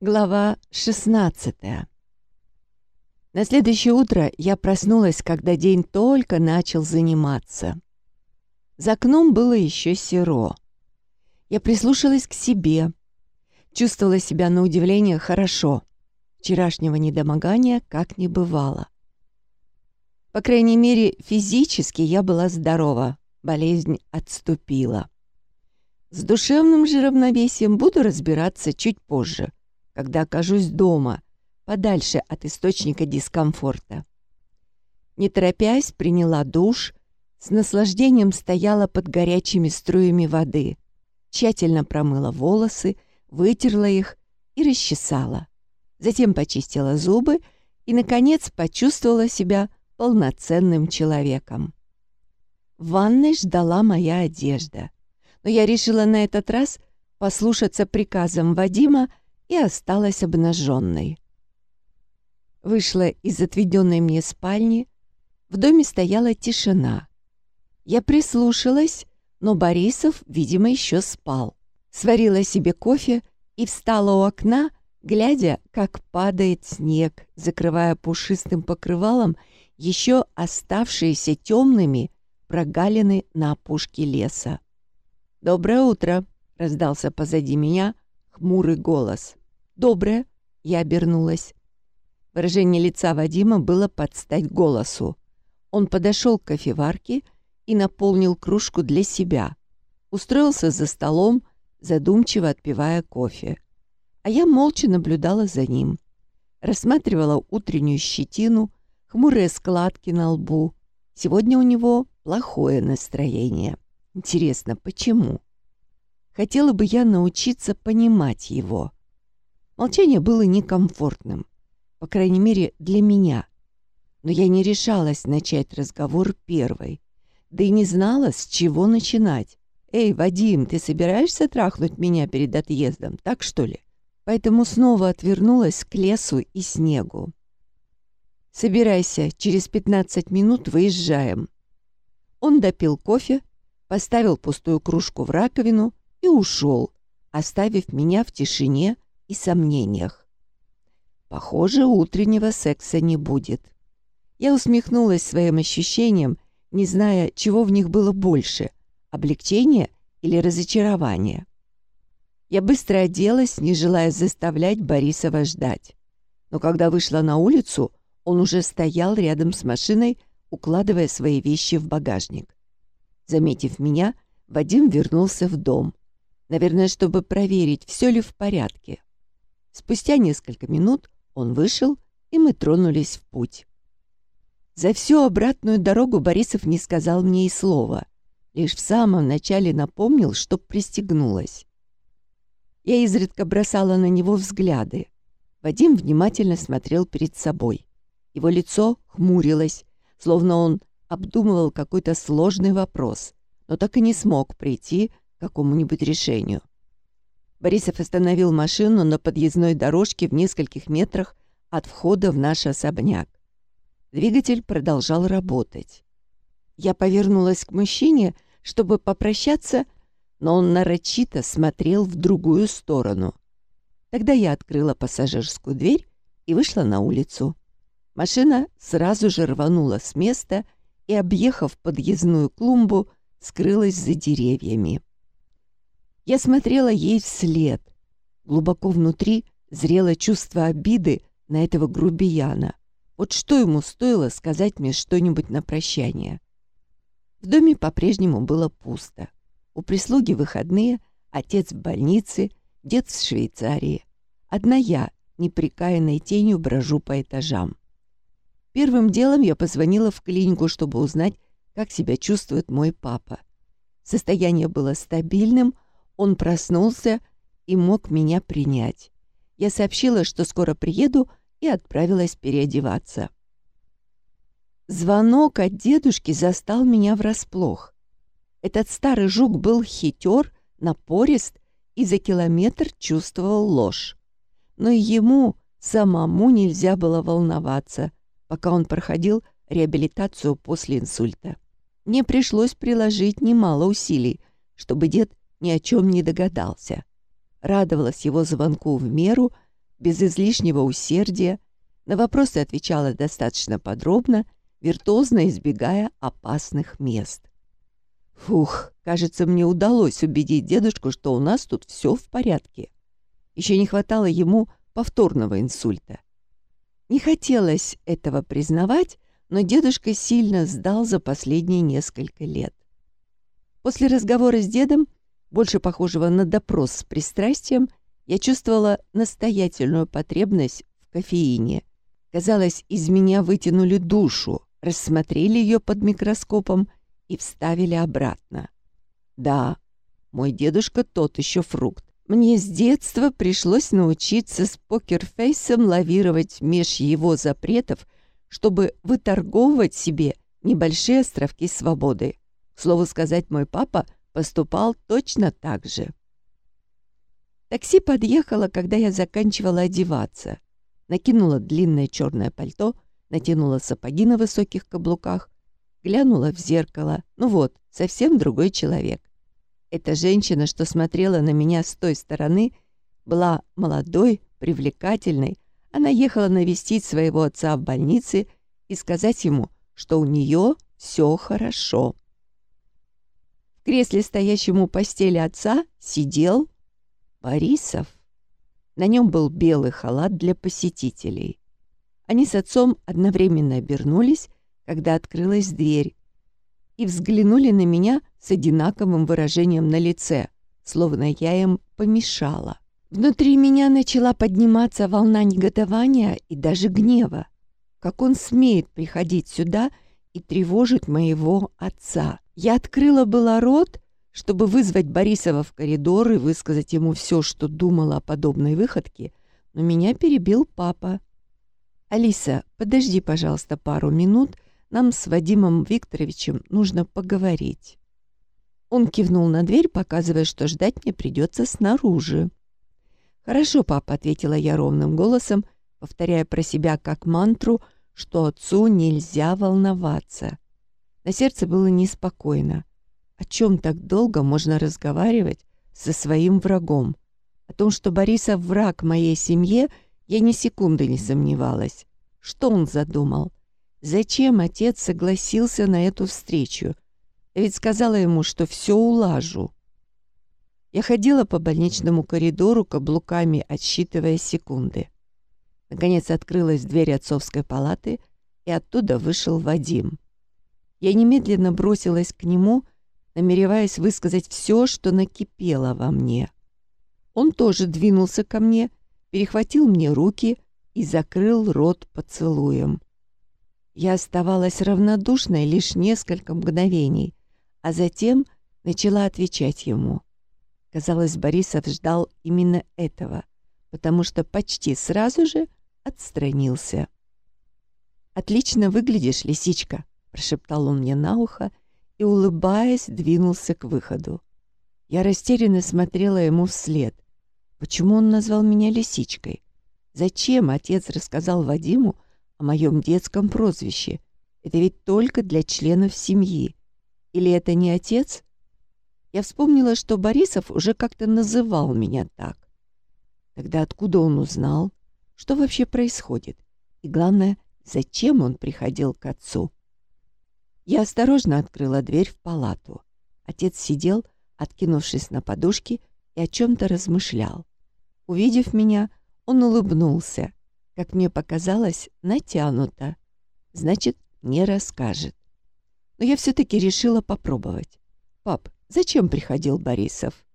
Глава 16 На следующее утро я проснулась, когда день только начал заниматься. За окном было еще серо. Я прислушалась к себе. Чувствовала себя на удивление хорошо. Вчерашнего недомогания как не бывало. По крайней мере, физически я была здорова. Болезнь отступила. С душевным же равновесием буду разбираться чуть позже, когда окажусь дома, подальше от источника дискомфорта. Не торопясь, приняла душ, с наслаждением стояла под горячими струями воды, тщательно промыла волосы, вытерла их и расчесала. Затем почистила зубы и, наконец, почувствовала себя полноценным человеком. В ванной ждала моя одежда — но я решила на этот раз послушаться приказам Вадима и осталась обнаженной. Вышла из отведенной мне спальни. В доме стояла тишина. Я прислушалась, но Борисов, видимо, еще спал. Сварила себе кофе и встала у окна, глядя, как падает снег, закрывая пушистым покрывалом еще оставшиеся темными прогалины на опушке леса. «Доброе утро!» — раздался позади меня хмурый голос. «Доброе!» — я обернулась. Выражение лица Вадима было под стать голосу. Он подошел к кофеварке и наполнил кружку для себя. Устроился за столом, задумчиво отпивая кофе. А я молча наблюдала за ним. Рассматривала утреннюю щетину, хмурые складки на лбу. Сегодня у него плохое настроение. Интересно, почему? Хотела бы я научиться понимать его. Молчание было некомфортным, по крайней мере, для меня. Но я не решалась начать разговор первой, да и не знала, с чего начинать. «Эй, Вадим, ты собираешься трахнуть меня перед отъездом, так что ли?» Поэтому снова отвернулась к лесу и снегу. «Собирайся, через пятнадцать минут выезжаем». Он допил кофе, поставил пустую кружку в раковину и ушел, оставив меня в тишине и сомнениях. Похоже, утреннего секса не будет. Я усмехнулась своим ощущениям, не зная, чего в них было больше — облегчение или разочарование. Я быстро оделась, не желая заставлять Борисова ждать. Но когда вышла на улицу, он уже стоял рядом с машиной, укладывая свои вещи в багажник. Заметив меня, Вадим вернулся в дом. Наверное, чтобы проверить, все ли в порядке. Спустя несколько минут он вышел, и мы тронулись в путь. За всю обратную дорогу Борисов не сказал мне и слова. Лишь в самом начале напомнил, чтоб пристегнулась. Я изредка бросала на него взгляды. Вадим внимательно смотрел перед собой. Его лицо хмурилось, словно он обдумывал какой-то сложный вопрос, но так и не смог прийти какому-нибудь решению. Борисов остановил машину на подъездной дорожке в нескольких метрах от входа в наш особняк. Двигатель продолжал работать. Я повернулась к мужчине, чтобы попрощаться, но он нарочито смотрел в другую сторону. Тогда я открыла пассажирскую дверь и вышла на улицу. Машина сразу же рванула с места и, объехав подъездную клумбу, скрылась за деревьями. Я смотрела ей вслед. Глубоко внутри зрело чувство обиды на этого грубияна. Вот что ему стоило сказать мне что-нибудь на прощание? В доме по-прежнему было пусто. У прислуги выходные, отец в больнице, дед в Швейцарии. Одна я, неприкаянной тенью, брожу по этажам. Первым делом я позвонила в клинику, чтобы узнать, как себя чувствует мой папа. Состояние было стабильным, он проснулся и мог меня принять. Я сообщила, что скоро приеду, и отправилась переодеваться. Звонок от дедушки застал меня врасплох. Этот старый жук был хитер, напорист и за километр чувствовал ложь. Но ему самому нельзя было волноваться — пока он проходил реабилитацию после инсульта. Мне пришлось приложить немало усилий, чтобы дед ни о чем не догадался. Радовалась его звонку в меру, без излишнего усердия, на вопросы отвечала достаточно подробно, виртуозно избегая опасных мест. Фух, кажется, мне удалось убедить дедушку, что у нас тут все в порядке. Еще не хватало ему повторного инсульта. Не хотелось этого признавать, но дедушка сильно сдал за последние несколько лет. После разговора с дедом, больше похожего на допрос с пристрастием, я чувствовала настоятельную потребность в кофеине. Казалось, из меня вытянули душу, рассмотрели ее под микроскопом и вставили обратно. Да, мой дедушка тот еще фрукт. Мне с детства пришлось научиться с покерфейсом лавировать меж его запретов, чтобы выторговывать себе небольшие островки свободы. К слову сказать, мой папа поступал точно так же. Такси подъехало, когда я заканчивала одеваться. Накинула длинное черное пальто, натянула сапоги на высоких каблуках, глянула в зеркало. Ну вот, совсем другой человек. Эта женщина, что смотрела на меня с той стороны, была молодой, привлекательной. Она ехала навестить своего отца в больнице и сказать ему, что у нее все хорошо. Кресле, стоящем у постели отца, сидел Борисов. На нем был белый халат для посетителей. Они с отцом одновременно обернулись когда открылась дверь, и взглянули на меня с одинаковым выражением на лице, словно я им помешала. Внутри меня начала подниматься волна негодования и даже гнева. Как он смеет приходить сюда и тревожить моего отца? Я открыла было рот, чтобы вызвать Борисова в коридор и высказать ему все, что думала о подобной выходке, но меня перебил папа. «Алиса, подожди, пожалуйста, пару минут», нам с Вадимом Викторовичем нужно поговорить». Он кивнул на дверь, показывая, что ждать мне придется снаружи. «Хорошо, папа», — ответила я ровным голосом, повторяя про себя как мантру, что отцу нельзя волноваться. На сердце было неспокойно. О чем так долго можно разговаривать со своим врагом? О том, что Борисов враг моей семье, я ни секунды не сомневалась. Что он задумал? Зачем отец согласился на эту встречу? Я ведь сказала ему, что все улажу. Я ходила по больничному коридору каблуками, отсчитывая секунды. Наконец открылась дверь отцовской палаты, и оттуда вышел Вадим. Я немедленно бросилась к нему, намереваясь высказать все, что накипело во мне. Он тоже двинулся ко мне, перехватил мне руки и закрыл рот поцелуем. Я оставалась равнодушной лишь несколько мгновений, а затем начала отвечать ему. Казалось, Борисов ждал именно этого, потому что почти сразу же отстранился. «Отлично выглядишь, лисичка», — прошептал он мне на ухо и, улыбаясь, двинулся к выходу. Я растерянно смотрела ему вслед. Почему он назвал меня лисичкой? Зачем отец рассказал Вадиму, о моем детском прозвище. Это ведь только для членов семьи. Или это не отец? Я вспомнила, что Борисов уже как-то называл меня так. Тогда откуда он узнал? Что вообще происходит? И главное, зачем он приходил к отцу? Я осторожно открыла дверь в палату. Отец сидел, откинувшись на подушки, и о чем-то размышлял. Увидев меня, он улыбнулся, как мне показалось, натянуто. Значит, не расскажет. Но я все-таки решила попробовать. «Пап, зачем приходил Борисов?»